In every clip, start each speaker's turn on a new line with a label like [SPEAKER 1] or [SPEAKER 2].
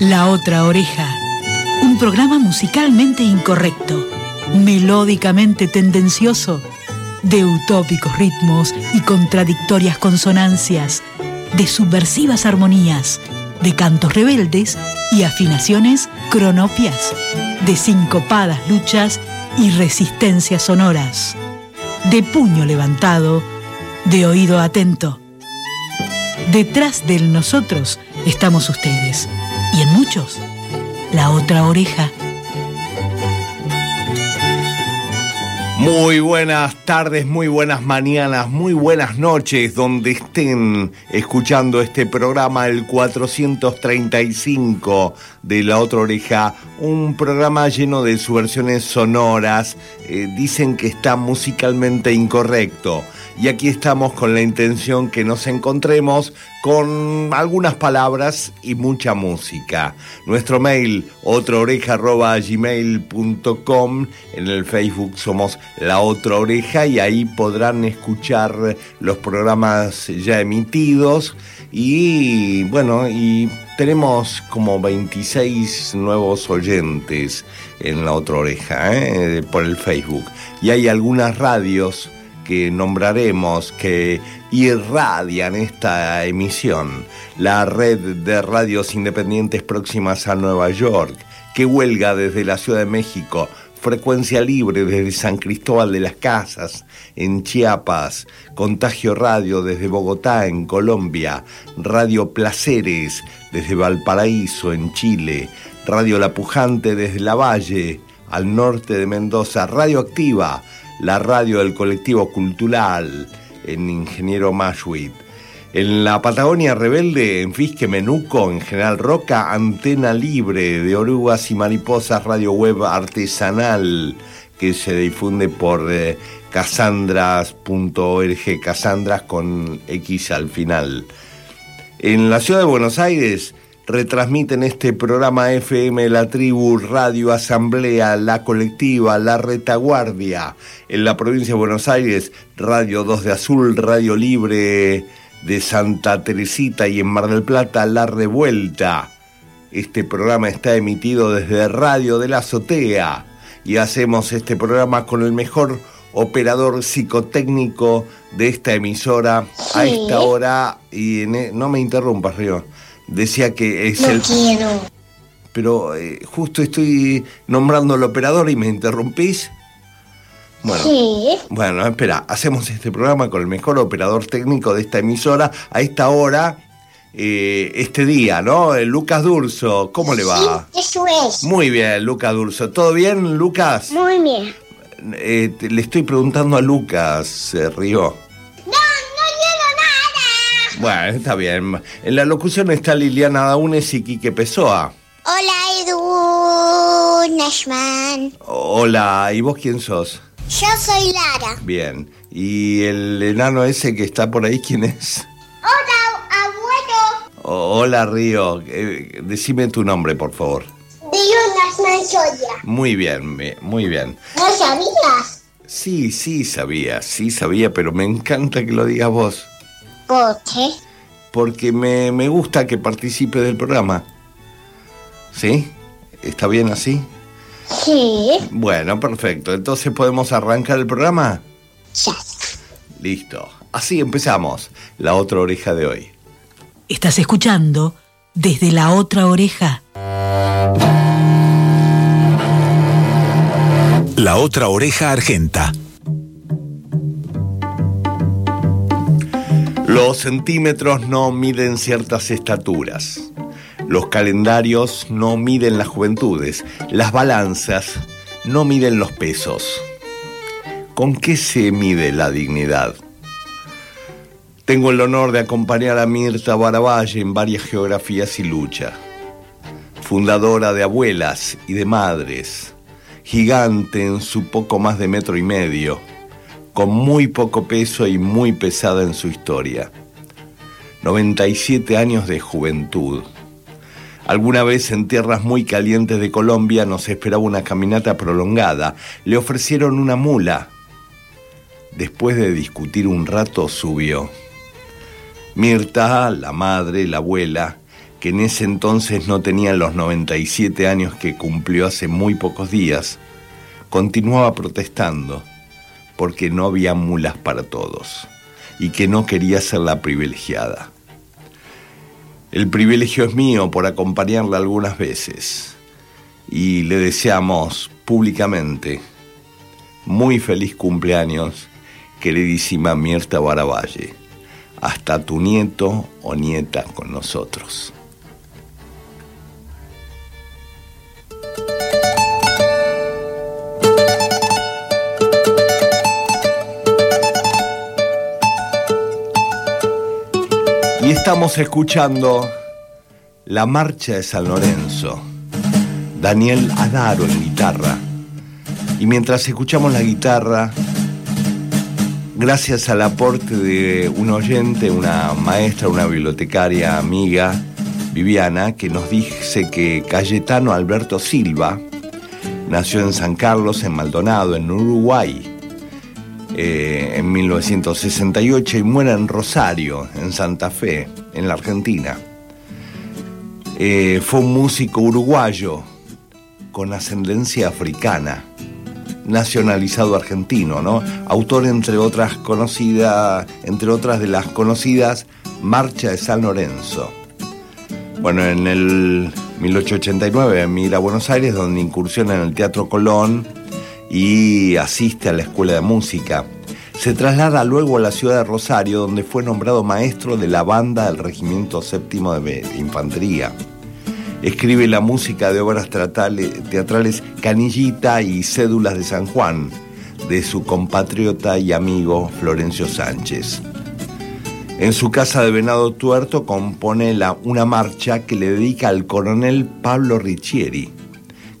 [SPEAKER 1] La otra oreja. Un programa musicalmente incorrecto, melódicamente tendencioso, de utópicos ritmos y contradictorias consonancias, de subversivas armonías, de cantos rebeldes y afinaciones cronopias, de sincopadas luchas y resistencias sonoras, de puño levantado, de oído atento. Detrás del nosotros estamos ustedes y en muchos, la otra oreja.
[SPEAKER 2] Muy buenas tardes, muy buenas mañanas, muy buenas noches, donde estén escuchando este programa, el 435 de La Otra Oreja, un programa lleno de subversiones sonoras, eh, dicen que está musicalmente incorrecto. Y aquí estamos con la intención que nos encontremos con algunas palabras y mucha música. Nuestro mail, otraoreja.gmail.com, en el Facebook somos La Otra Oreja y ahí podrán escuchar los programas ya emitidos y bueno, y tenemos como 26 nuevos oyentes en La Otra Oreja ¿eh? por el Facebook y hay algunas radios que nombraremos que irradian esta emisión, la red de radios independientes próximas a Nueva York, que huelga desde la Ciudad de México, frecuencia libre desde San Cristóbal de las Casas, en Chiapas, Contagio Radio desde Bogotá, en Colombia, Radio Placeres desde Valparaíso, en Chile, Radio La Pujante desde La Valle, al norte de Mendoza, Radio Activa, la radio del colectivo cultural en Ingeniero Mashwit. En la Patagonia Rebelde, en Fisque Menuco, en General Roca, Antena Libre de Orugas y Mariposas, radio web artesanal que se difunde por eh, casandras.org, casandras con X al final. En la ciudad de Buenos Aires, retransmiten este programa FM La Tribu, Radio Asamblea, La Colectiva, La Retaguardia. En la provincia de Buenos Aires, Radio 2 de Azul, Radio Libre de Santa Teresita y en Mar del Plata, La Revuelta. Este programa está emitido desde Radio de la Azotea y hacemos este programa con el mejor operador psicotécnico de esta emisora a esta hora y e, no me interrumpas, Río decía que es
[SPEAKER 3] no
[SPEAKER 2] el...
[SPEAKER 3] quiero.
[SPEAKER 2] Pero eh, justo estoy nombrando al operador y me interrumpís. Bueno,
[SPEAKER 3] Sí.
[SPEAKER 2] bueno, espera, hacemos este programa con el mejor operador técnico de esta emisora a esta hora, eh, este día, ¿no? Eh, Lucas Durso, ¿cómo le va?
[SPEAKER 3] Sí, eso es.
[SPEAKER 2] Muy bien, Lucas Durso. ¿Todo bien, Lucas?
[SPEAKER 3] Muy bien.
[SPEAKER 2] Eh, te- le estoy preguntando a Lucas, Río. Bueno, está bien. En la locución está Liliana Daunes y Quique Pessoa.
[SPEAKER 3] Hola, Edu Nashman.
[SPEAKER 2] Hola, ¿y vos quién sos?
[SPEAKER 3] Yo soy Lara.
[SPEAKER 2] Bien. ¿Y el enano ese que está por ahí, quién es?
[SPEAKER 3] Hola, abuelo.
[SPEAKER 2] O- hola, Río. Eh, decime tu nombre, por favor.
[SPEAKER 3] Digo Nashman Soya.
[SPEAKER 2] Muy bien, muy bien.
[SPEAKER 3] ¿No sabías?
[SPEAKER 2] Sí, sí sabía, sí sabía, pero me encanta que lo digas vos.
[SPEAKER 3] ¿Por qué?
[SPEAKER 2] Porque me, me gusta que participe del programa. ¿Sí? ¿Está bien así?
[SPEAKER 3] Sí.
[SPEAKER 2] Bueno, perfecto. Entonces podemos arrancar el programa.
[SPEAKER 3] Ya.
[SPEAKER 2] Listo. Así empezamos. La otra oreja de hoy.
[SPEAKER 1] Estás escuchando desde la otra oreja.
[SPEAKER 4] La otra oreja argenta.
[SPEAKER 2] Los centímetros no miden ciertas estaturas. Los calendarios no miden las juventudes. Las balanzas no miden los pesos. ¿Con qué se mide la dignidad? Tengo el honor de acompañar a Mirta Baravalle en varias geografías y lucha. Fundadora de abuelas y de madres. Gigante en su poco más de metro y medio con muy poco peso y muy pesada en su historia. 97 años de juventud. Alguna vez en tierras muy calientes de Colombia nos esperaba una caminata prolongada. Le ofrecieron una mula. después de discutir un rato, subió. Mirta, la madre, la abuela, que en ese entonces no tenía los 97 años que cumplió hace muy pocos días, continuaba protestando porque no había mulas para todos y que no quería ser la privilegiada. El privilegio es mío por acompañarla algunas veces y le deseamos públicamente muy feliz cumpleaños, queridísima Mirta Baravalle. Hasta tu nieto o nieta con nosotros. Estamos escuchando la marcha de San Lorenzo. Daniel Adaro en guitarra. Y mientras escuchamos la guitarra, gracias al aporte de un oyente, una maestra, una bibliotecaria amiga, Viviana, que nos dice que Cayetano Alberto Silva nació en San Carlos, en Maldonado, en Uruguay, eh, en 1968 y muere en Rosario, en Santa Fe, en la Argentina. Eh, fue un músico uruguayo con ascendencia africana, nacionalizado argentino, ¿no? Autor entre otras conocidas, entre otras de las conocidas Marcha de San Lorenzo. Bueno, en el 1889 emigra a Buenos Aires, donde incursiona en el Teatro Colón y asiste a la Escuela de Música. Se traslada luego a la ciudad de Rosario, donde fue nombrado maestro de la banda del Regimiento Séptimo de Infantería. Escribe la música de obras teatrales Canillita y Cédulas de San Juan, de su compatriota y amigo Florencio Sánchez. En su casa de Venado Tuerto compone la, una marcha que le dedica al coronel Pablo Riccieri,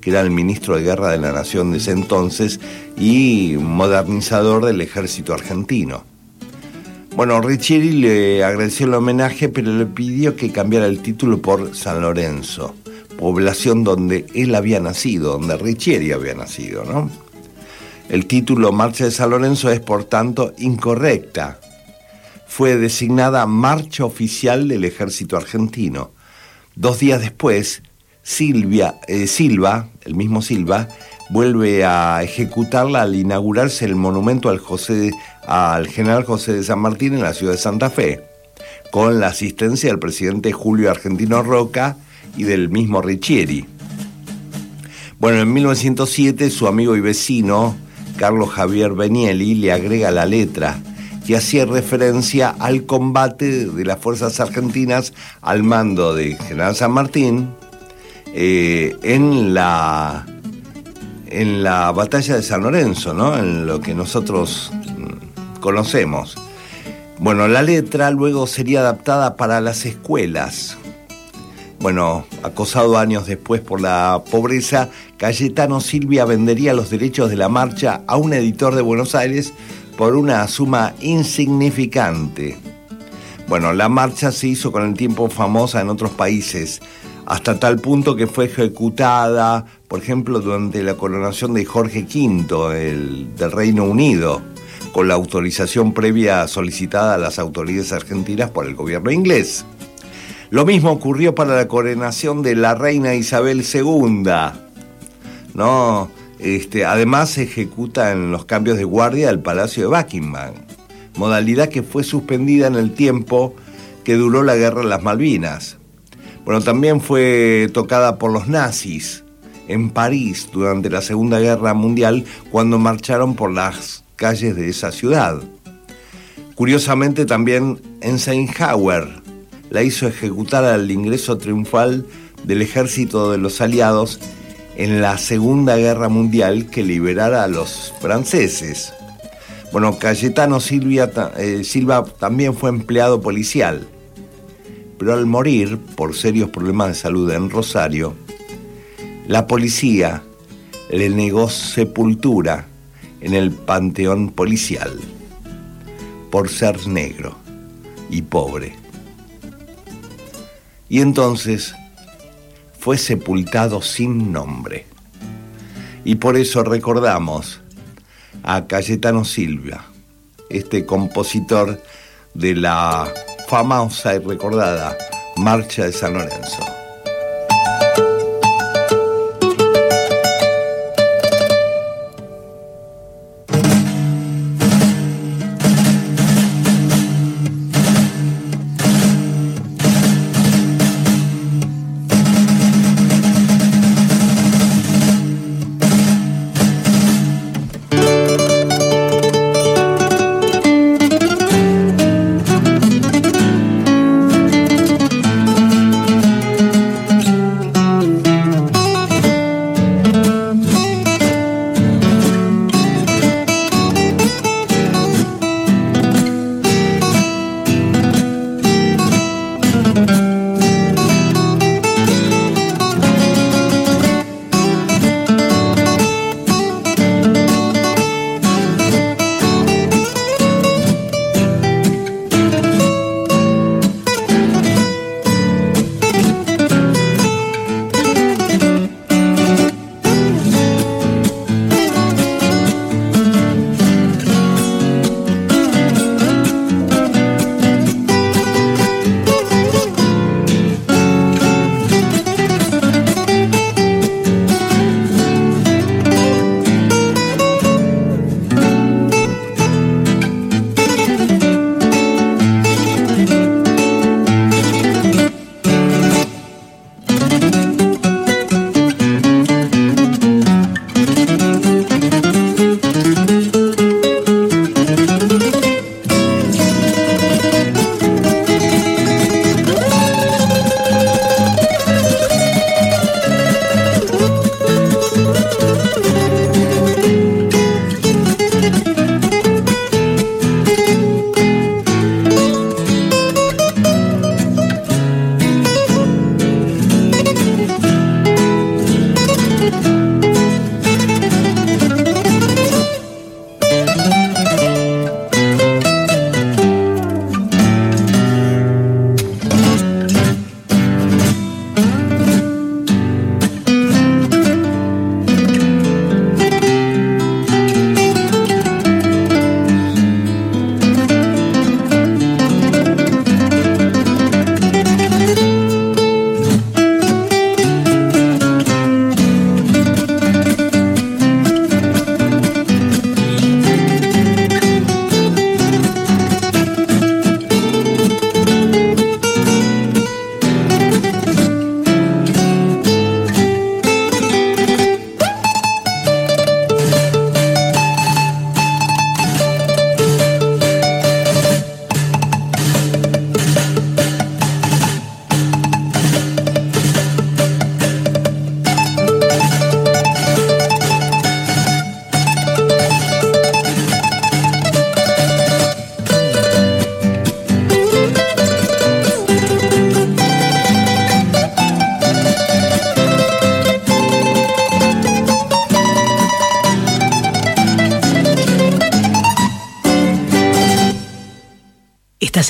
[SPEAKER 2] que era el ministro de Guerra de la Nación de ese entonces y modernizador del ejército argentino. Bueno, Riccieri le agradeció el homenaje, pero le pidió que cambiara el título por San Lorenzo, población donde él había nacido, donde Riccieri había nacido, ¿no? El título Marcha de San Lorenzo es, por tanto, incorrecta. Fue designada Marcha Oficial del Ejército Argentino. Dos días después, Silvia, eh, Silva, el mismo Silva, vuelve a ejecutarla al inaugurarse el monumento al, general José de San Martín en la ciudad de Santa Fe, con la asistencia del presidente Julio Argentino Roca y del mismo Riccieri. Bueno, en 1907 su amigo y vecino, Carlos Javier Benieli, le agrega la letra que hacía referencia al combate de las fuerzas argentinas al mando de General San Martín, eh, en la en la batalla de San Lorenzo, ¿no? En lo que nosotros mm, conocemos. Bueno, la letra luego sería adaptada para las escuelas. Bueno, acosado años después por la pobreza, Cayetano Silvia vendería los derechos de la marcha a un editor de Buenos Aires por una suma insignificante. Bueno, la marcha se hizo con el tiempo famosa en otros países, hasta tal punto que fue ejecutada, por ejemplo, durante la coronación de Jorge V el, del Reino Unido, con la autorización previa solicitada a las autoridades argentinas por el gobierno inglés. Lo mismo ocurrió para la coronación de la reina Isabel II. ¿no? Este, además se ejecuta en los cambios de guardia del Palacio de Buckingham, modalidad que fue suspendida en el tiempo que duró la Guerra de las Malvinas. Bueno, también fue tocada por los nazis en París durante la Segunda Guerra Mundial cuando marcharon por las calles de esa ciudad. Curiosamente también Eisenhower la hizo ejecutar al ingreso triunfal del ejército de los aliados en la Segunda Guerra Mundial que liberara a los franceses. Bueno, Cayetano eh, Silva también fue empleado policial pero al morir por serios problemas de salud en Rosario, la policía le negó sepultura en el panteón policial por ser negro y pobre. Y entonces fue sepultado sin nombre. Y por eso recordamos a Cayetano Silva, este compositor de la famosa y recordada Marcha de San Lorenzo.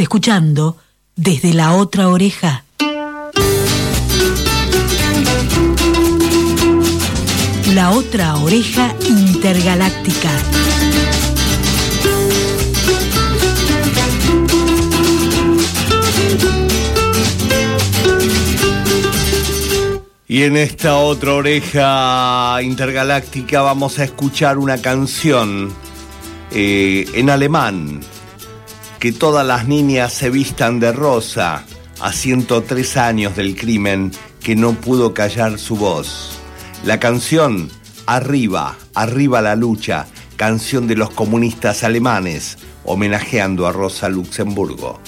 [SPEAKER 1] Escuchando desde la otra oreja. La otra oreja intergaláctica.
[SPEAKER 2] Y en esta otra oreja intergaláctica vamos a escuchar una canción eh, en alemán que todas las niñas se vistan de rosa a 103 años del crimen que no pudo callar su voz. La canción Arriba, arriba la lucha, canción de los comunistas alemanes, homenajeando a Rosa Luxemburgo.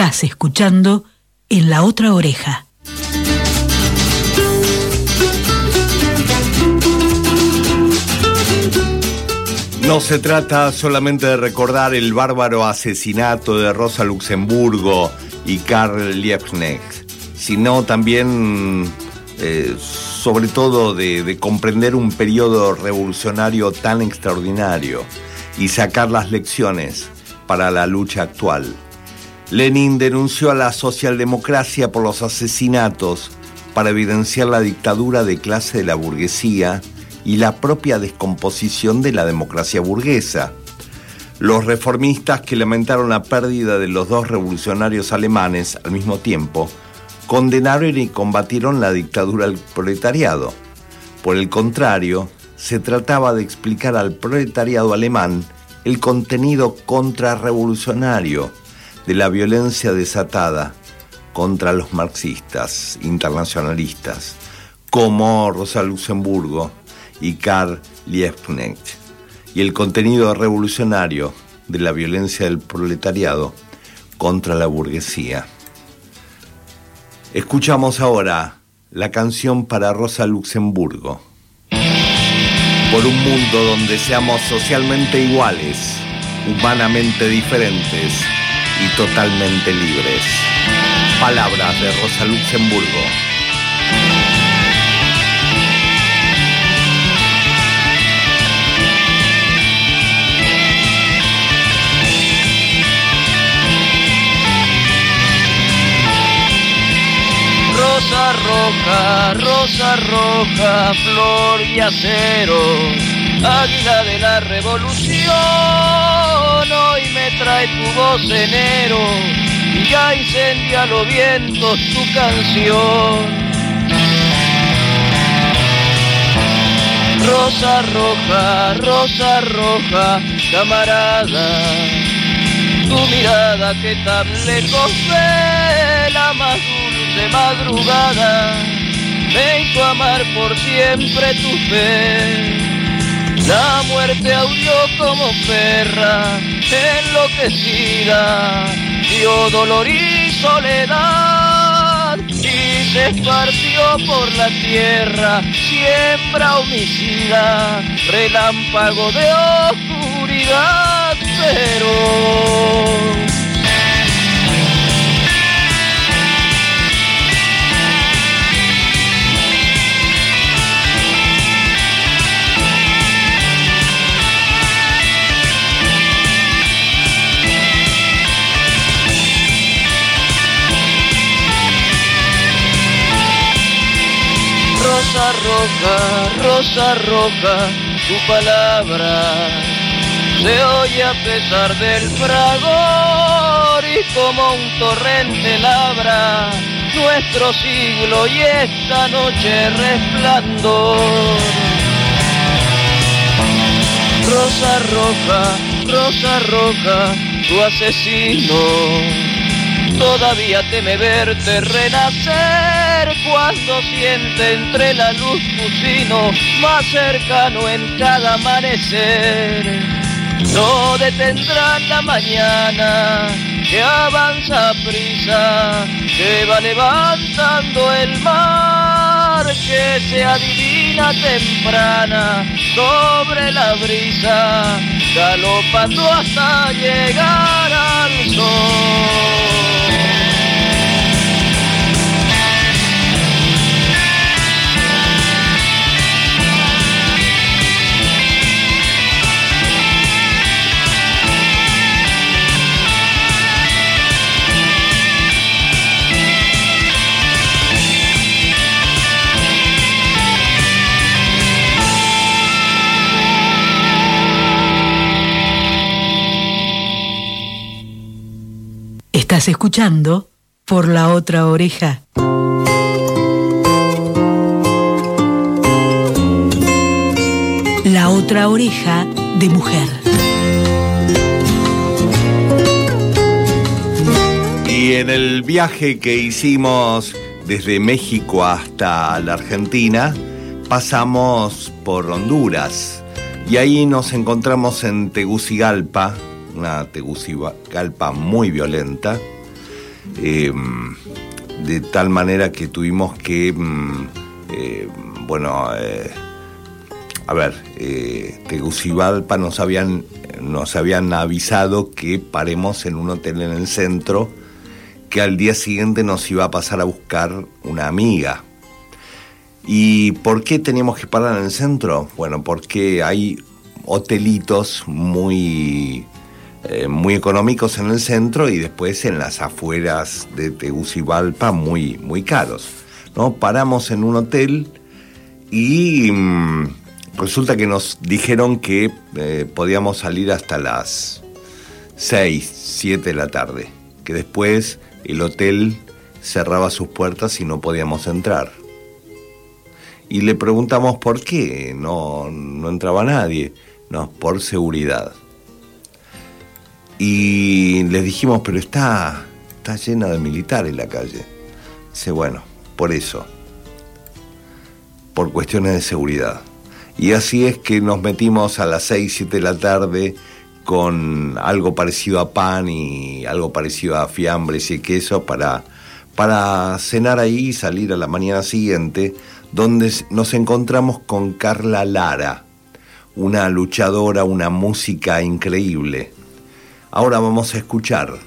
[SPEAKER 1] Estás escuchando en la otra oreja.
[SPEAKER 2] No se trata solamente de recordar el bárbaro asesinato de Rosa Luxemburgo y Karl Liebknecht, sino también, eh, sobre todo, de, de comprender un periodo revolucionario tan extraordinario y sacar las lecciones para la lucha actual. Lenin denunció a la socialdemocracia por los asesinatos para evidenciar la dictadura de clase de la burguesía y la propia descomposición de la democracia burguesa. Los reformistas que lamentaron la pérdida de los dos revolucionarios alemanes al mismo tiempo, condenaron y combatieron la dictadura del proletariado. Por el contrario, se trataba de explicar al proletariado alemán el contenido contrarrevolucionario de la violencia desatada contra los marxistas internacionalistas, como Rosa Luxemburgo y Karl Liebknecht, y el contenido revolucionario de la violencia del proletariado contra la burguesía. Escuchamos ahora la canción para Rosa Luxemburgo. Por un mundo donde seamos socialmente iguales, humanamente diferentes y totalmente libres. Palabras de Rosa Luxemburgo.
[SPEAKER 5] Rosa roja, rosa roja, flor y acero, águila de la revolución, hoy me trae tu voz enero y ya incendia los vientos tu canción. Rosa roja, rosa roja, camarada, tu mirada que tan lejos ve la más de madrugada me hizo amar por siempre tu fe. La muerte aulló como perra, enloquecida, dio dolor y soledad y se esparció por la tierra, siembra homicida, relámpago de oscuridad, pero Rosa roja, rosa roja, tu palabra se oye a pesar del fragor y como un torrente labra nuestro siglo y esta noche resplandor. Rosa roja, rosa roja, tu asesino todavía teme verte renacer cuando siente entre la luz tu sino más cercano en cada amanecer. No detendrán la mañana que avanza prisa, que va levantando el mar, que se adivina temprana sobre la brisa, galopando hasta llegar al sol.
[SPEAKER 1] Estás escuchando por la otra oreja. La otra oreja de mujer.
[SPEAKER 2] Y en el viaje que hicimos desde México hasta la Argentina, pasamos por Honduras y ahí nos encontramos en Tegucigalpa, una Tegucigalpa muy violenta, eh, de tal manera que tuvimos que, mm, eh, bueno, eh, a ver, Tegucigalpa nos habían, nos habían avisado que paremos en un hotel en el centro, que al día siguiente nos iba a pasar a buscar una amiga. ¿Y por qué teníamos que parar en el centro? Bueno, porque hay hotelitos muy, eh, muy económicos en el centro y después en las afueras de Tegucigalpa muy, muy caros. ¿no? Paramos en un hotel y mm, resulta que nos dijeron que eh, podíamos salir hasta las 6, 7 de la tarde, que después el hotel cerraba sus puertas y no podíamos entrar. Y le preguntamos por qué, no, no entraba nadie. No, por seguridad. Y les dijimos, pero está, está llena de militares la calle. Dice, bueno, por eso. Por cuestiones de seguridad. Y así es que nos metimos a las 6, 7 de la tarde con algo parecido a pan y algo parecido a fiambres y queso para, para cenar ahí y salir a la mañana siguiente, donde nos encontramos con Carla Lara, una luchadora, una música increíble. Ahora vamos a escuchar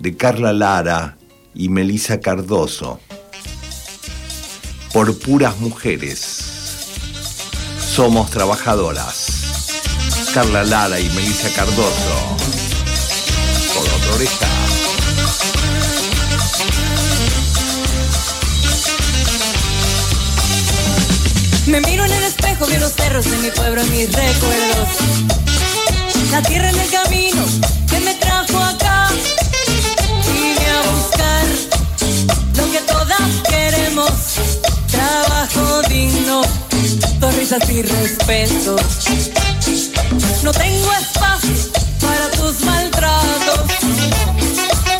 [SPEAKER 2] de Carla Lara y Melisa Cardoso, por puras mujeres. Somos trabajadoras. Carla Lara y Melissa Cardoso. Por otra oreja.
[SPEAKER 6] Me miro en el espejo, veo los cerros de mi pueblo en mis recuerdos. La tierra en el camino que me trajo acá. Vine a buscar lo que todas queremos. Trabajo digno, sonrisas y respeto. No tengo espacio para tus maltratos.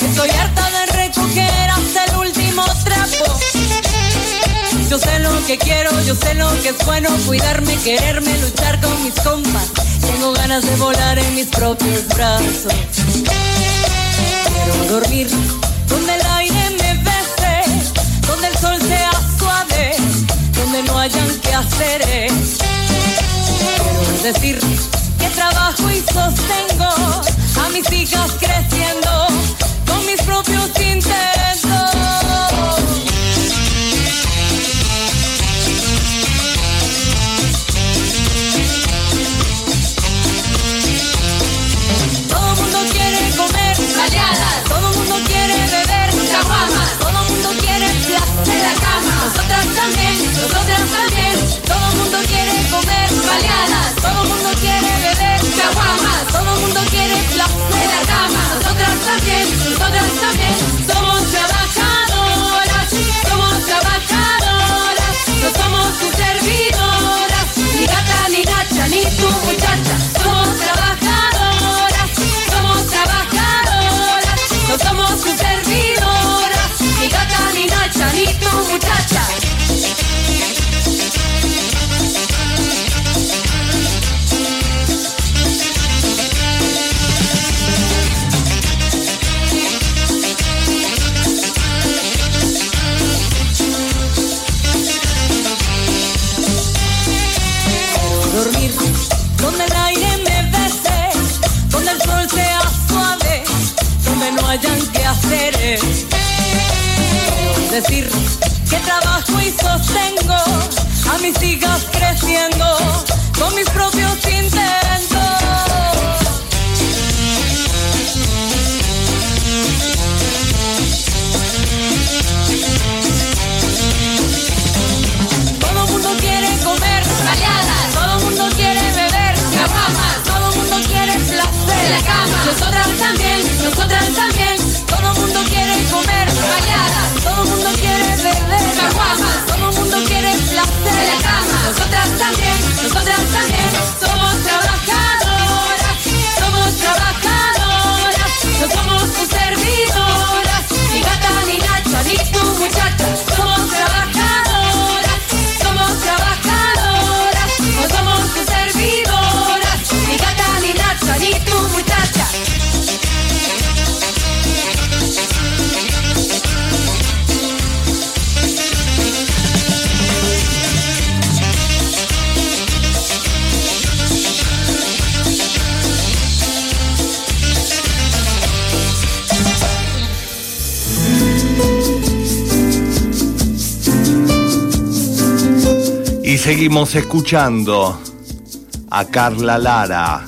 [SPEAKER 6] Estoy harta de recoger hasta el último trapo. Yo sé lo que quiero, yo sé lo que es bueno, cuidarme, quererme, luchar con mis compas. Tengo ganas de volar en mis propios brazos. Quiero dormir donde el aire me bese, donde el sol sea suave, donde no hayan que hacer. Quiero decir que trabajo y sostengo a mis hijas creciendo con mis propios intentos. Todo mundo quiere beber caguamas, todo mundo quiere placer en la cama. Nosotras también, nosotras también, todo mundo quiere comer baleadas, todo mundo quiere beber caguamas, todo mundo quiere placer en la cama. Nosotras también, nosotras también, somos trabajadoras, somos trabajadoras, no somos tus servidoras, ni gata, ni nacha, ni tu muchacha, tu muchacha. Decir que trabajo y sostengo a mis hijas creciendo con mis propios intentos. También, nosotras también,
[SPEAKER 2] seguimos escuchando a Carla Lara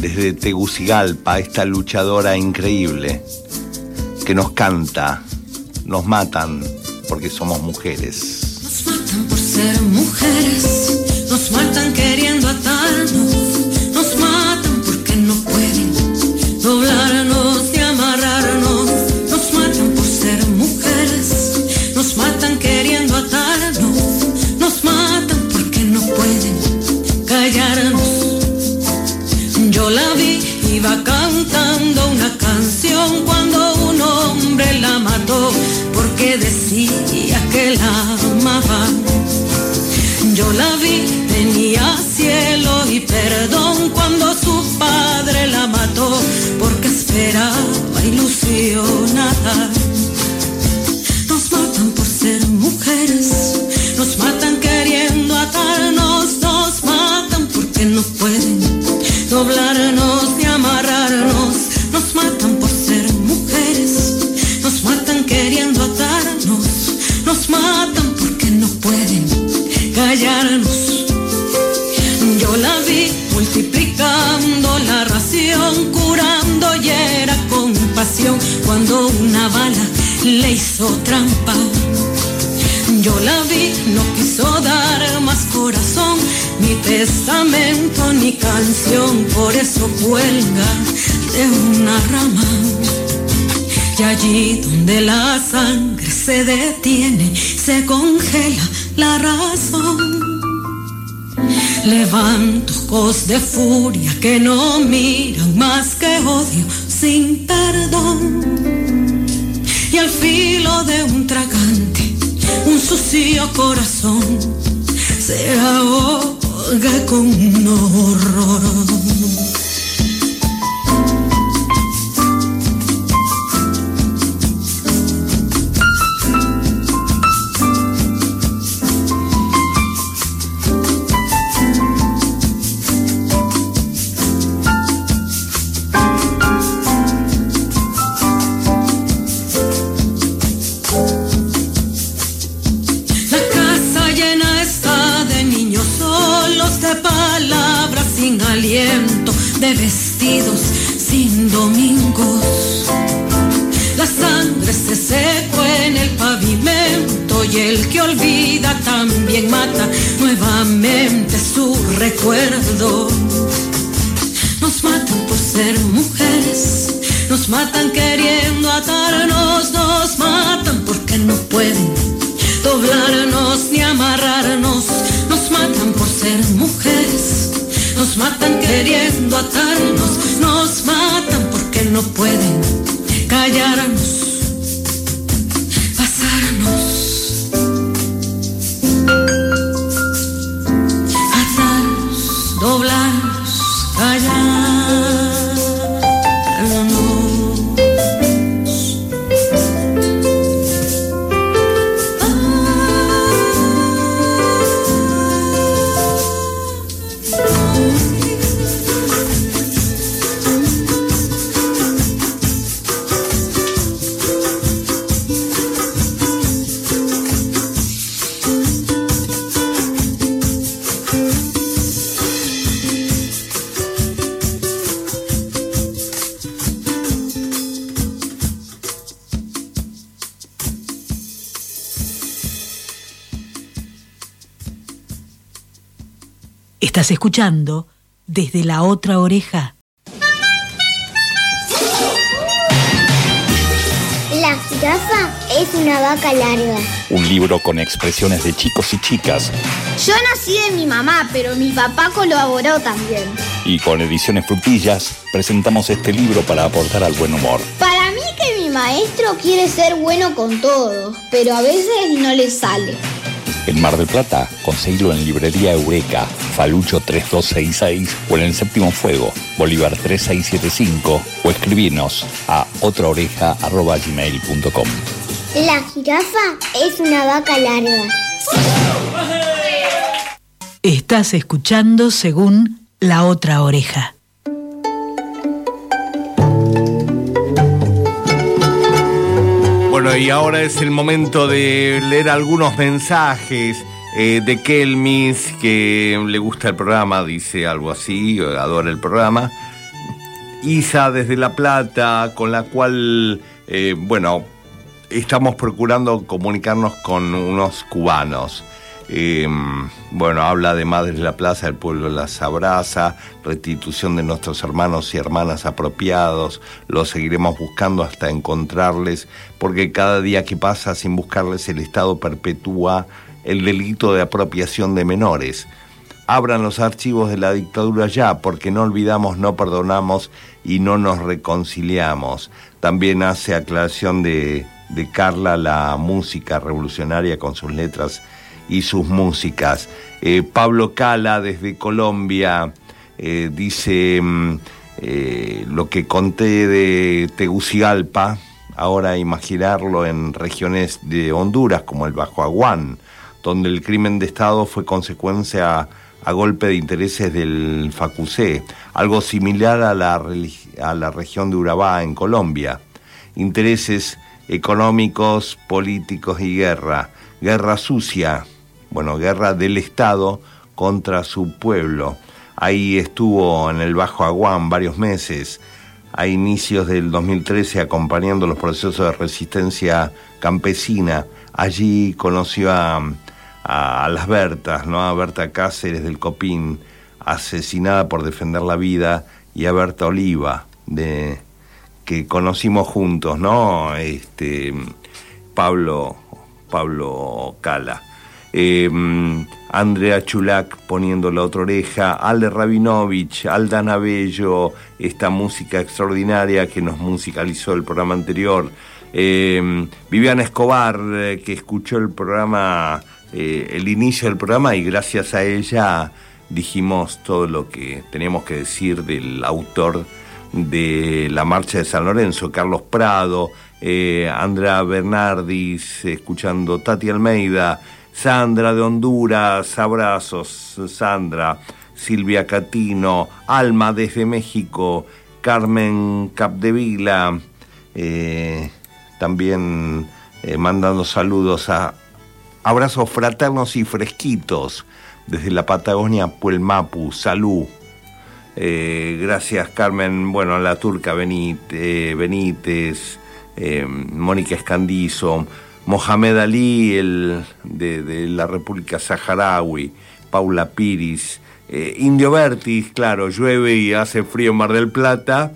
[SPEAKER 2] desde Tegucigalpa, esta luchadora increíble que nos canta, nos matan porque somos mujeres.
[SPEAKER 1] Nos matan por ser mujeres, perdón cuando su padre la mató porque esperaba ilusionada. Cuando una bala le hizo trampa. Yo la vi, no quiso dar más corazón, ni testamento ni canción, por eso cuelga de una rama. Y allí donde la sangre se detiene, se congela la razón. Levanto ojos de furia que no miran más que odio sin perdón. Filo de un tragante, un sucio corazón se ahoga con un horror. El que olvida también mata nuevamente su recuerdo. Nos matan por ser mujeres, nos matan queriendo atarnos, nos matan porque no pueden doblarnos ni amarrarnos, nos matan por ser mujeres, nos matan queriendo atarnos, nos matan porque no pueden callarnos,
[SPEAKER 7] escuchando desde la otra oreja.
[SPEAKER 3] La jirafa es una vaca larga.
[SPEAKER 8] Un libro con expresiones de chicos y chicas
[SPEAKER 9] Yo nací de mi mamá, pero mi papá colaboró también.
[SPEAKER 8] y con ediciones frutillas presentamos este libro para aportar al buen humor.
[SPEAKER 9] Para mí que mi maestro quiere ser bueno con todos, pero a veces no le sale.
[SPEAKER 8] En Mar del Plata, conseguilo en Librería Eureka, Falucho 3266 o en el Séptimo Fuego, Bolívar 3675 o escribirnos a otraoreja.gmail.com.
[SPEAKER 3] La jirafa es una vaca larga.
[SPEAKER 7] Estás escuchando según la otra oreja.
[SPEAKER 2] Y ahora es el momento de leer algunos mensajes Eh, de Kelmis, que le gusta el programa, dice algo así, adora el programa. Isa desde La Plata, con la cual, eh, bueno, estamos procurando comunicarnos con unos cubanos. Eh, bueno, habla de Madres de la Plaza, el pueblo las abraza, restitución de nuestros hermanos y hermanas apropiados, los seguiremos buscando hasta encontrarles, porque cada día que pasa sin buscarles el Estado perpetúa el delito de apropiación de menores. Abran los archivos de la dictadura ya, porque no olvidamos, no perdonamos y no nos reconciliamos. También hace aclaración de, de Carla la música revolucionaria con sus letras y sus músicas. Eh, Pablo Cala desde Colombia eh, dice mm, eh, lo que conté de Tegucigalpa, ahora imaginarlo en regiones de Honduras como el Bajo Aguán, donde el crimen de Estado fue consecuencia a golpe de intereses del FACUC, algo similar a la, a la región de Urabá en Colombia. Intereses económicos, políticos y guerra. Guerra sucia, bueno, guerra del Estado contra su pueblo. Ahí estuvo en el Bajo Aguán varios meses, a inicios del 2013 acompañando los procesos de resistencia campesina. Allí conoció a, a, las Bertas, ¿no? a Berta Cáceres del Copín, asesinada por defender la vida, y a Berta Oliva, de, que conocimos juntos, ¿no? Este, Pablo, Pablo Cala. Eh, Andrea Chulac poniendo la otra oreja, Alde Rabinovich, Aldana Bello, esta música extraordinaria que nos musicalizó el programa anterior, eh, Viviana Escobar, eh, que escuchó el programa, el inicio del programa y gracias a ella dijimos todo lo que teníamos que decir del autor de la Marcha de San Lorenzo, Carlos Prado, Andrea Bernardis, escuchando Tati Almeida, Sandra de Honduras, abrazos, Sandra, Silvia Catino, Alma desde México, Carmen Capdevila, eh, también eh, mandando saludos a abrazos fraternos y fresquitos desde la Patagonia, Puelmapu, salud. Eh, gracias Carmen, bueno, la turca Benítez, Benítez Mónica Escandizo, Mohamed Ali, el de, la República Saharaui, Paula Piris, eh, Indio Vertis, claro, llueve y hace frío en Mar del Plata.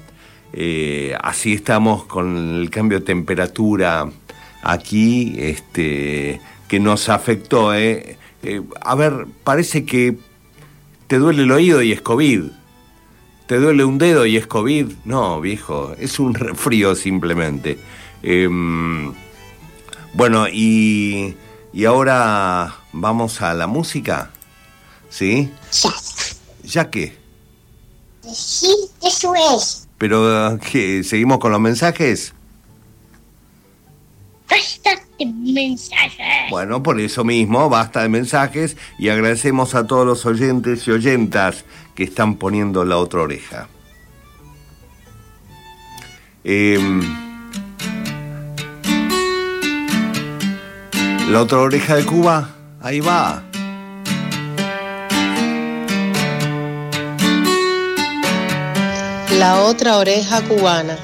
[SPEAKER 2] Eh, así estamos con el cambio de temperatura aquí, este, que nos afectó. Eh. a ver, parece que te duele el oído y es COVID. ¿Te duele un dedo y es COVID? No, viejo, es un frío simplemente. Bueno, y, y ahora vamos a la música, ¿sí?
[SPEAKER 3] Ya.
[SPEAKER 2] ¿Ya qué?
[SPEAKER 3] Sí, eso es.
[SPEAKER 2] ¿Pero qué? ¿Seguimos con los mensajes?
[SPEAKER 3] Basta de mensajes.
[SPEAKER 2] Bueno, por eso mismo, basta de mensajes y agradecemos a todos los oyentes y oyentas que están poniendo la otra oreja. Eh, La otra oreja de Cuba, ahí va.
[SPEAKER 10] La otra oreja cubana.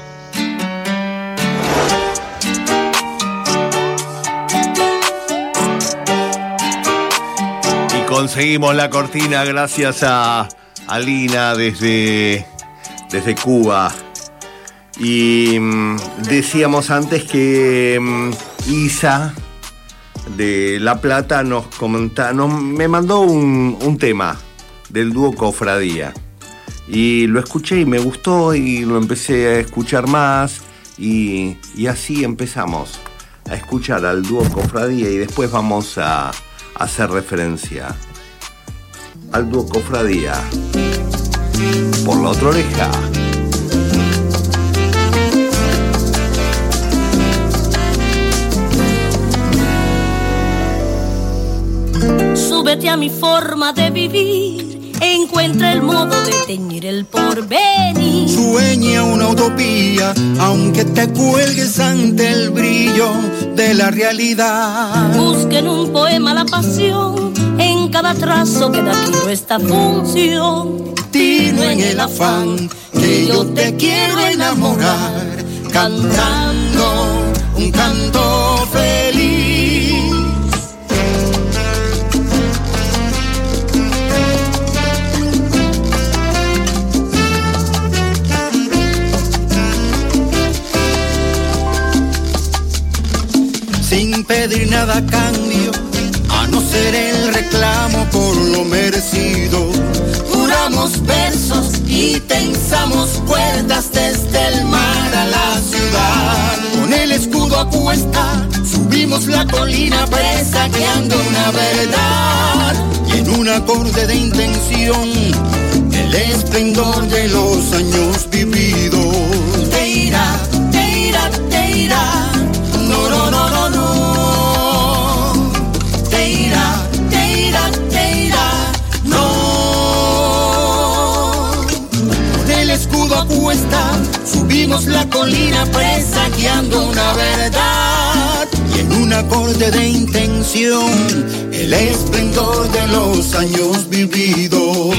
[SPEAKER 2] Y conseguimos la cortina gracias a Alina desde, desde Cuba. Y mm, decíamos antes que mm, Isa de La Plata nos comenta, me mandó un, tema del dúo Cofradía. Y lo escuché y me gustó y lo empecé a escuchar más y, así empezamos a escuchar al dúo Cofradía y después vamos a, a hacer referencia al dúo Cofradía. Por la otra oreja.
[SPEAKER 6] A mi forma de vivir, encuentra el modo de teñir el porvenir.
[SPEAKER 11] Sueña una utopía, aunque te cuelgues ante el brillo de la realidad.
[SPEAKER 6] Busquen un poema la pasión, en cada trazo queda aquí nuestra función.
[SPEAKER 11] Tino en el afán que yo te quiero enamorar, cantando un canto nada a cambio, a no ser el reclamo por lo merecido. Juramos versos y tensamos cuerdas desde el mar a la ciudad. Con el escudo a cuesta, subimos la colina presagiando una verdad. Y en un acorde de intención, el esplendor de los años vividos. Te irá, te irá, te irá. Cuesta, subimos la colina presagiando una verdad. Y en un acorde de intención, el esplendor de los años vividos.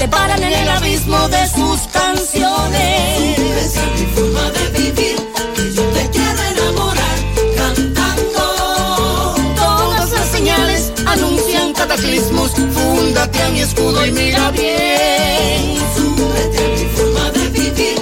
[SPEAKER 6] Se paran en el abismo de sus canciones.
[SPEAKER 11] Súbete a mi forma de vivir, que yo te quiero enamorar cantando.
[SPEAKER 6] Todas las señales anuncian cataclismos.
[SPEAKER 11] Fúndate a mi escudo y mira bien. Súbete a mi forma de vivir,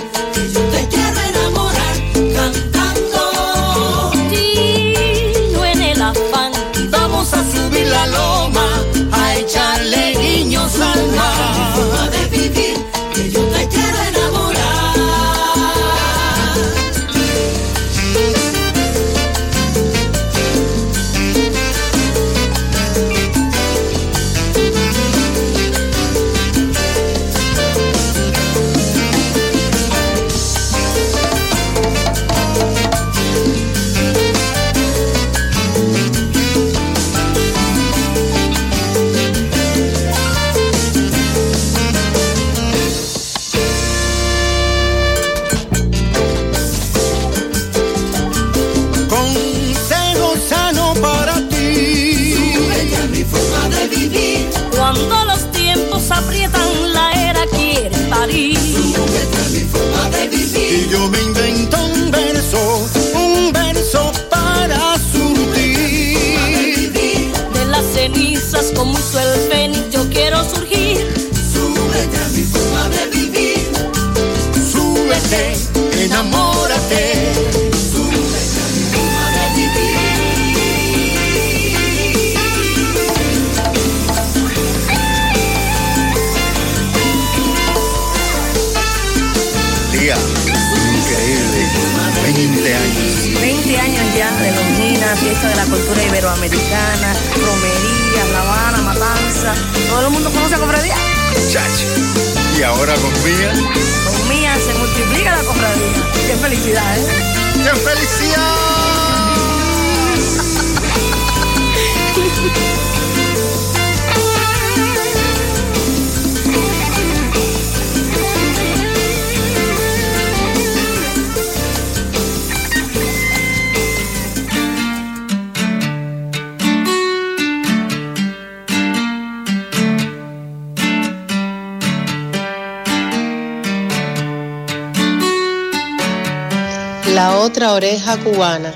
[SPEAKER 10] otra oreja cubana.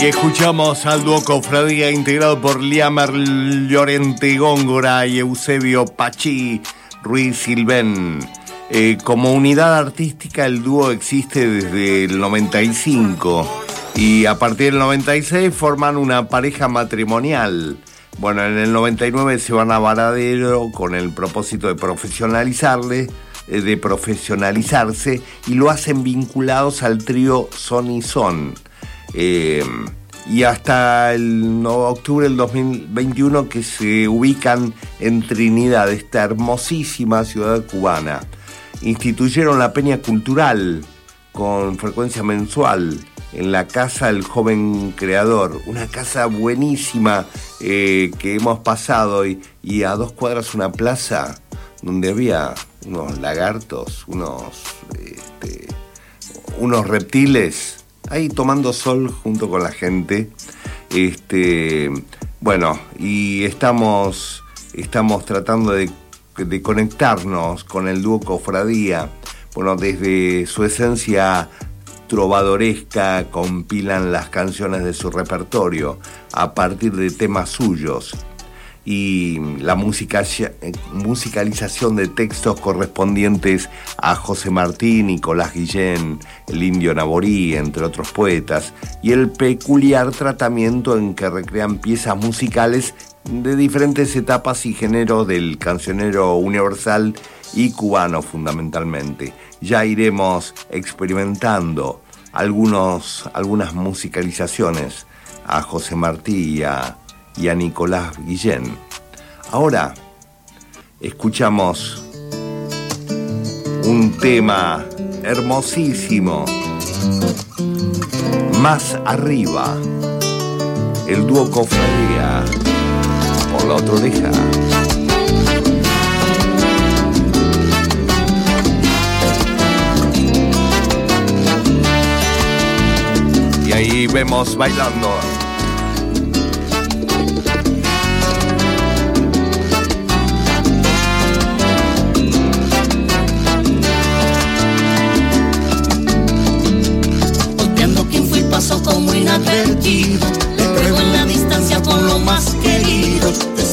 [SPEAKER 2] Y escuchamos al dúo Cofradía integrado por Liamar Llorente Góngora y Eusebio Pachi Ruiz Silven. Eh, como unidad artística el dúo existe desde el 95 y a partir del 96 forman una pareja matrimonial. Bueno, en el 99 se van a Varadero con el propósito de profesionalizarle, de profesionalizarse y lo hacen vinculados al trío Son y Son. Eh, y hasta el no- octubre del 2021 que se ubican en Trinidad, esta hermosísima ciudad cubana. Instituyeron la Peña Cultural con frecuencia mensual en la casa del joven creador, una casa buenísima eh, que hemos pasado y a dos cuadras una plaza donde había unos lagartos, unos, este, unos reptiles, ahí tomando sol junto con la gente. Este, bueno, y estamos, estamos tratando de, de conectarnos con el dúo Cofradía. Bueno, desde su esencia trovadoresca compilan las canciones de su repertorio a partir de temas suyos y la musicalización de textos correspondientes a José Martín, Nicolás Guillén, el indio Naborí, entre otros poetas, y el peculiar tratamiento en que recrean piezas musicales de diferentes etapas y géneros del cancionero universal y cubano fundamentalmente. Ya iremos experimentando algunos, algunas musicalizaciones a José Martí y a y a Nicolás Guillén. Ahora escuchamos un tema hermosísimo. Más arriba, el dúo Cofradía por la otra oreja. Y ahí vemos bailando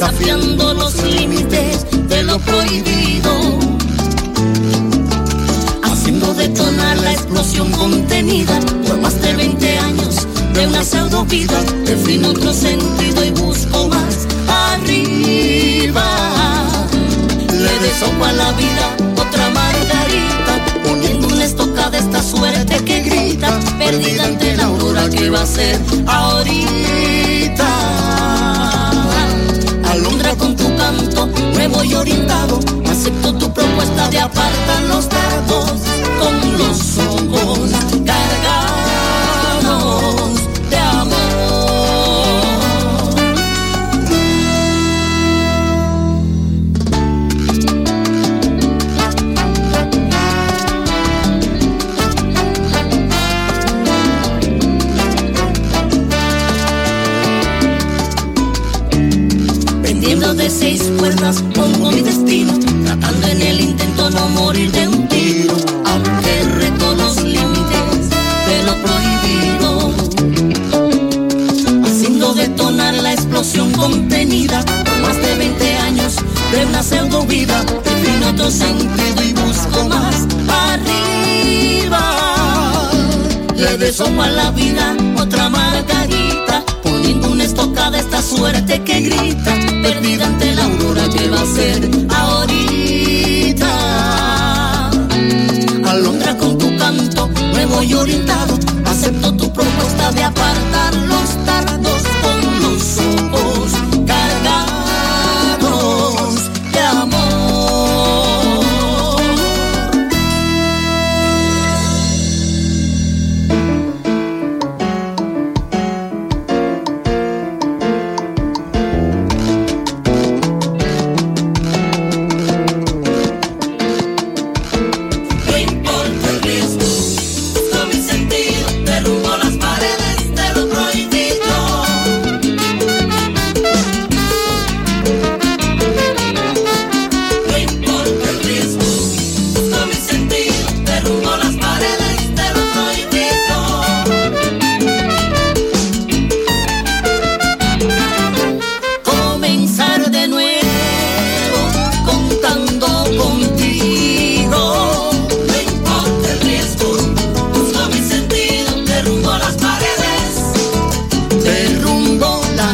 [SPEAKER 12] desafiando los límites de lo prohibido. Haciendo detonar la explosión contenida por más de 20 años de una pseudo vida. Defino otro sentido y busco más arriba. Le desojo a la vida otra margarita, poniendo una estocada esta suerte que grita, perdida ante la aurora que va a ser ahorita. Alumbra con tu canto, nuevo y orientado, acepto tu propuesta de apartar los dardos con los ojos A la vida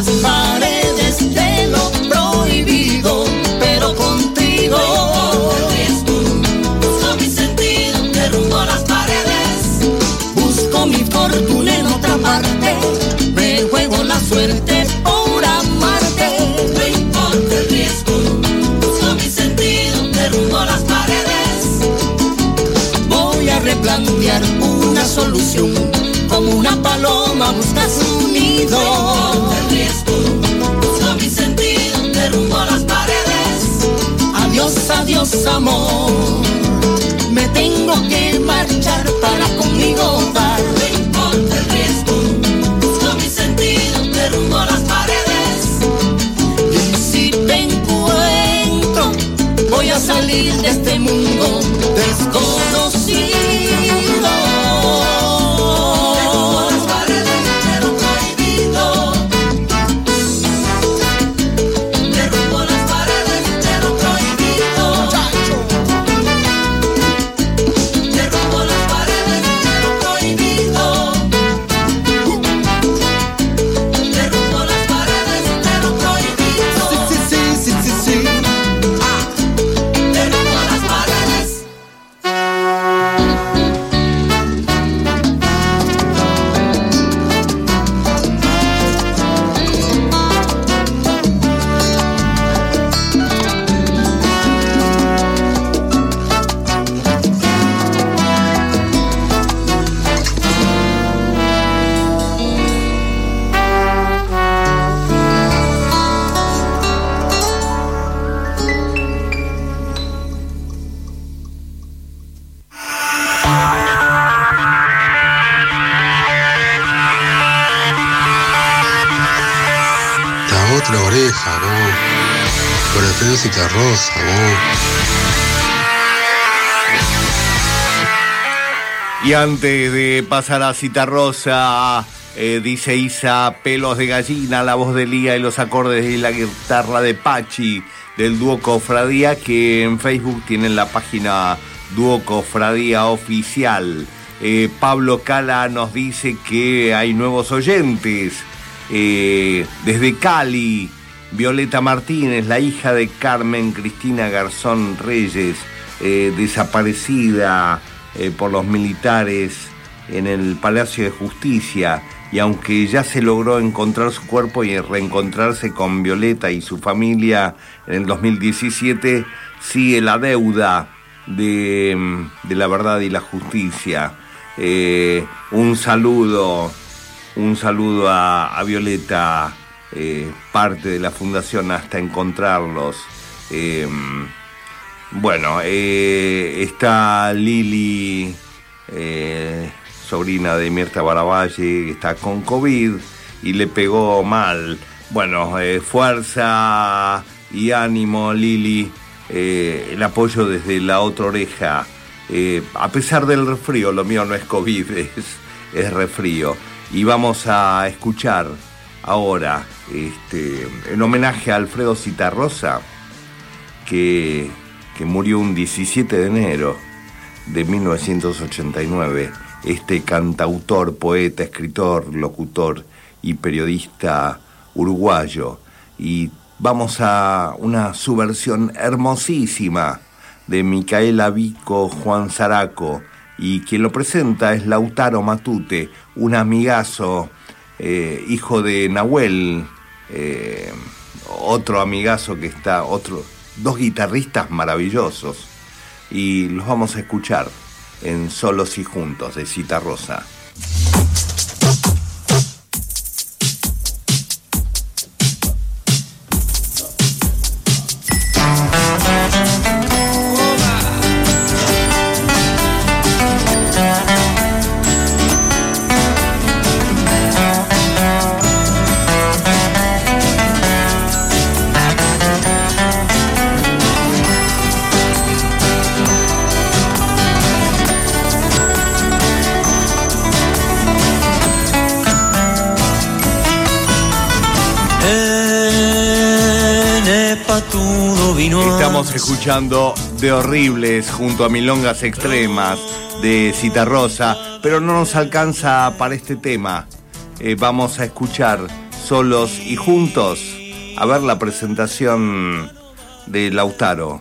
[SPEAKER 12] las paredes de lo prohibido, pero contigo. Busco mi sentido, derrumbo las paredes. Busco mi fortuna en otra parte, me juego la suerte por amarte. No importa el riesgo, busco mi sentido, derrumbo las paredes. Voy a replantear una solución. Como una paloma busca su Adiós, amor. Me tengo que marchar para conmigo dar.
[SPEAKER 13] No importa el riesgo, busco mi sentido, derrumbo las paredes.
[SPEAKER 12] Si te encuentro, voy a salir de este
[SPEAKER 14] Feo citarrosa, vos.
[SPEAKER 2] Y antes de pasar a Citarrosa, eh, dice Isa, pelos de gallina, la voz de Lía y los acordes de la guitarra de Pachi del dúo Cofradía, que en Facebook tienen la página Dúo Cofradía Oficial. Eh, Pablo Cala nos dice que hay nuevos oyentes. Eh, desde Cali, Violeta Martínez, la hija de Carmen Cristina Garzón Reyes, eh, desaparecida eh, por los militares en el Palacio de Justicia. Y aunque ya se logró encontrar su cuerpo y reencontrarse con Violeta y su familia en el 2017, sigue la deuda de, mm, de la verdad y la justicia. Eh, un saludo un saludo a, a Violeta, eh, parte de la fundación hasta encontrarlos. Eh, bueno, eh, está Lili, eh, sobrina de Mirta Baravalle, que está con COVID y le pegó mal. Bueno, fuerza y ánimo, Lili. el apoyo desde la otra oreja. A pesar del resfrío, lo mío no es COVID, es, es resfrío. Y vamos a escuchar ahora, este, en homenaje a Alfredo Citarrosa, que, que murió un 17 de enero de 1989, este cantautor, poeta, escritor, locutor y periodista uruguayo. Y vamos a una subversión hermosísima de Micaela Vico Juan Zaraco, y quien lo presenta es Lautaro Matute, un amigazo, eh, hijo de Nahuel, eh, otro amigazo que está, otro, dos guitarristas maravillosos, y los vamos a escuchar en Solos y Juntos de Cita Rosa. Escuchando De Horribles junto a Milongas Extremas de Citarrosa, pero no nos alcanza para este tema. Eh, vamos a escuchar solos y juntos a ver la presentación de Lautaro.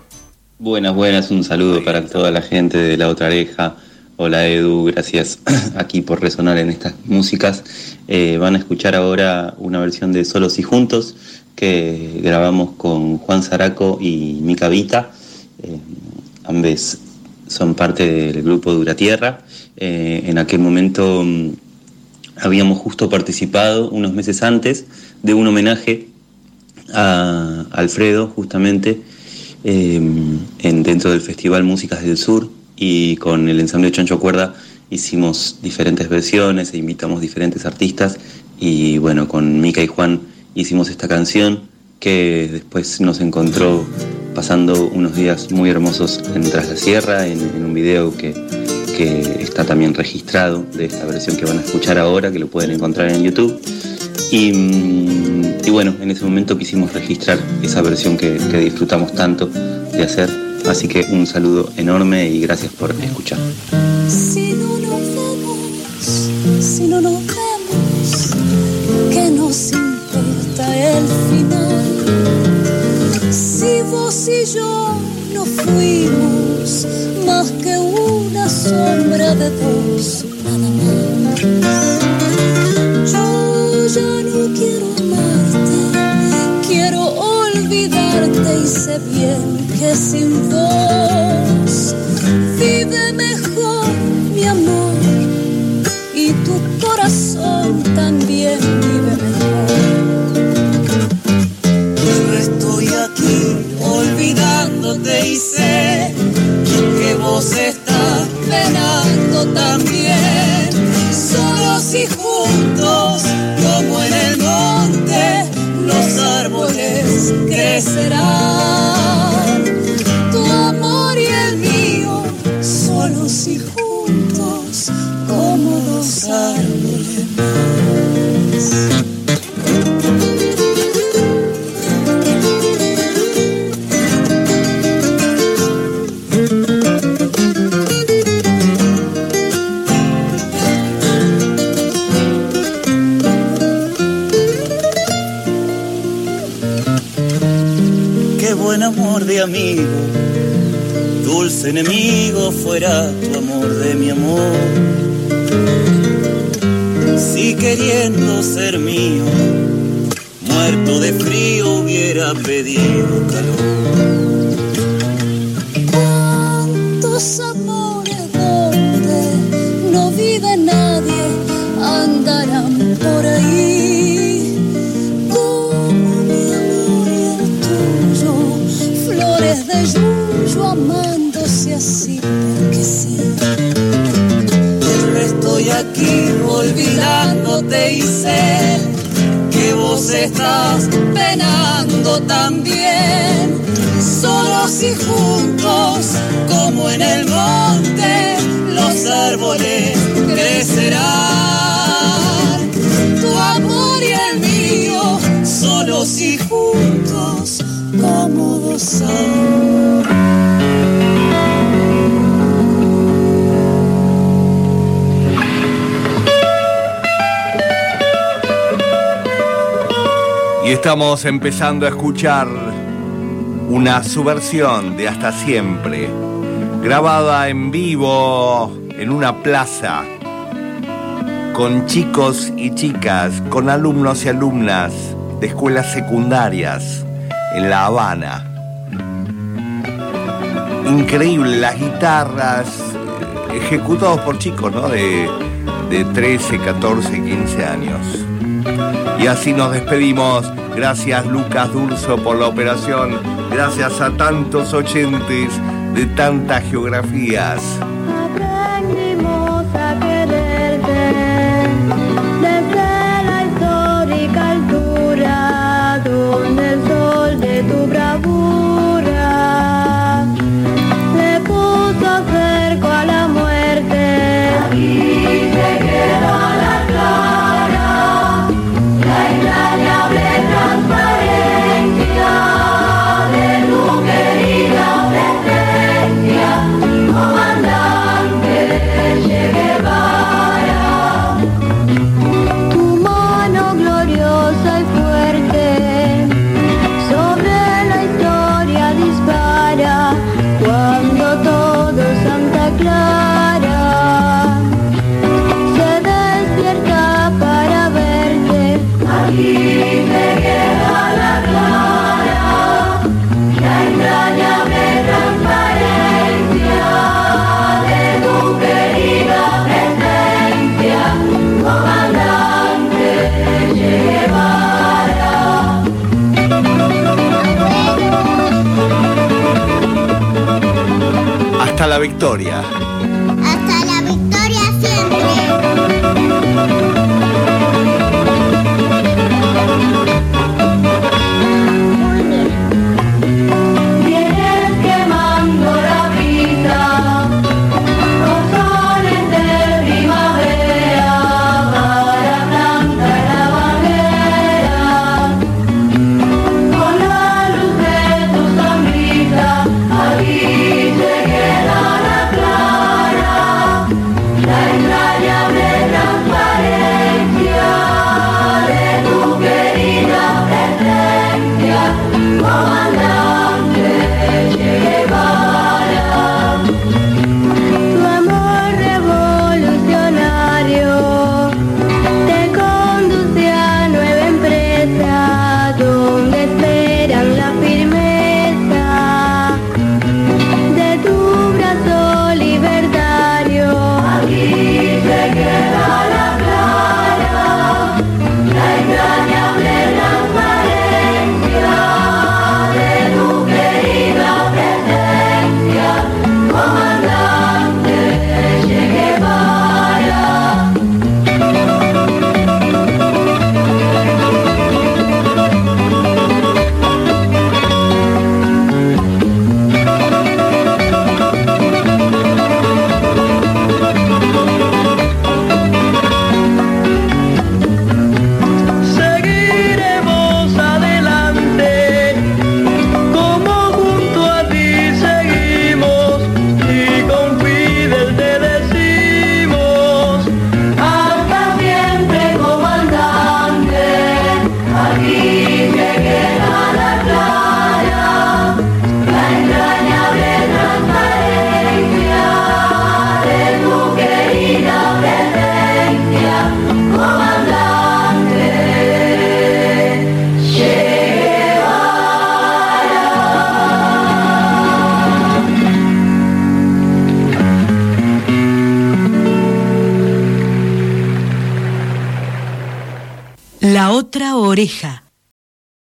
[SPEAKER 15] Buenas, buenas, un saludo para toda la gente de La Otra Oreja. Hola Edu, gracias aquí por resonar en estas músicas. Eh, van a escuchar ahora una versión de Solos y Juntos que grabamos con Juan Zaraco y Mica Vita. Eh, ambos son parte del grupo Dura Tierra. Eh, en aquel momento mm, habíamos justo participado unos meses antes de un homenaje a Alfredo, justamente, eh, en, dentro del Festival Músicas del Sur, y con el ensamble Chancho Cuerda hicimos diferentes versiones e invitamos diferentes artistas, y bueno, con Mica y Juan hicimos esta canción que después nos encontró pasando unos días muy hermosos en Tras la Sierra, en, un video que, que, está también registrado de esta versión que van a escuchar ahora, que lo pueden encontrar en YouTube. Y, mm, y bueno, en ese momento quisimos registrar esa versión que, que disfrutamos tanto de hacer. Así que un saludo enorme y gracias por escuchar.
[SPEAKER 16] Importa el final. Si vos y yo no fuimos más que una sombra de dos, nada más. Yo ya no quiero amarte, quiero olvidarte y sé bien que sin vos vive mejor mi amor y tu corazón también
[SPEAKER 17] y sé que vos estás penando también. Solos y juntos, como en el monte, los árboles crecerán. Tu amor y el mío, solos y juntos, como dos árboles
[SPEAKER 18] amigo, dulce enemigo fuera tu amor de mi amor. Si queriendo ser mío, muerto de frío hubiera pedido calor.
[SPEAKER 17] Olvidándote y sé que vos estás penando también. Solos y juntos, como en el monte, los árboles crecerán. Tu amor y el mío, solos y juntos, como dos árboles.
[SPEAKER 2] Estamos empezando a escuchar una subversión de Hasta Siempre, grabada en vivo en una plaza, con chicos y chicas, con alumnos y alumnas de escuelas secundarias en La Habana. Increíble, las guitarras eh, ejecutados por chicos, ¿no? De, de 13, 14, 15 años. Y así nos despedimos. Gracias Lucas Durso por la operación. Gracias a tantos oyentes de tantas geografías.
[SPEAKER 19] La